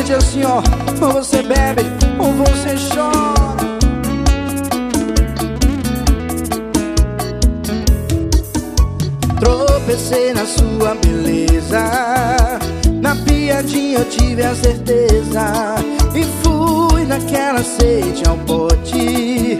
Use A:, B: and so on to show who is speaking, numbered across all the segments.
A: gente assim, ó Ou você bebe, ou você chora. Tropecei na sua beleza. Na piadinha eu tive a certeza. E fui naquela sede ao pote.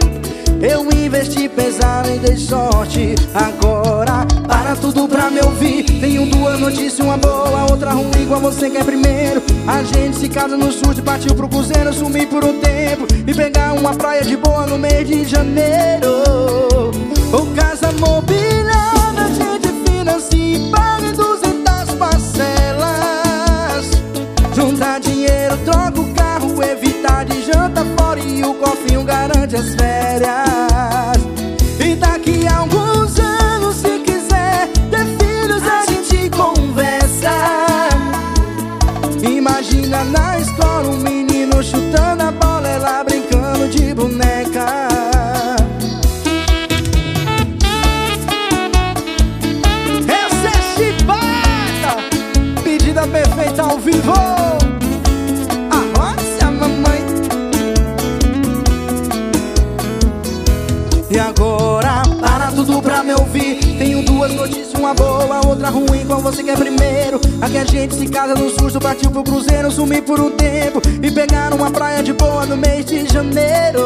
A: Eu investi pesado e dei sorte. Agora para tudo pra me ouvir Tenho duas notícias, uma boa, outra ruim Igual você quer primeiro A gente se casa no sul e partiu pro cruzeiro Sumir por um tempo e pegar uma praia de boa no mês de janeiro. Ou casa mobiliada, a gente financia e paga em duzentas parcelas. Juntar dinheiro, troca o carro, evitar de janta fora E o cofrinho garante as férias Imagina na escola um menino chutando a bola, ela brincando de boneca. Essa é chibata, pedida perfeita ao vivo duas notícias, uma boa, outra ruim Qual você quer primeiro? Aqui a gente se casa no susto Partiu pro cruzeiro, sumir por um tempo E pegar uma praia de boa no mês de janeiro.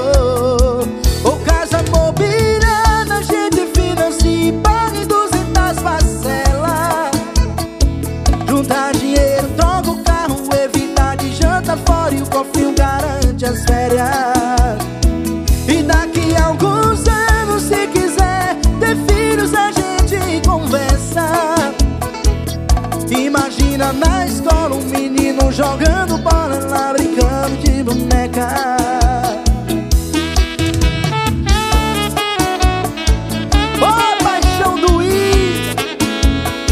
A: Ou casa mobiliada, a gente financia e paga em duzentas parcelas. Juntar dinheiro, troca o carro, evitar de janta fora E o cofrinho garante as férias. E daqui a alguns anos, menina na escola, um menino jogando bola lá, brincando de boneca. Oh, paixão do I,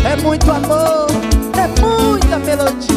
A: é muito amor, é muita melodia.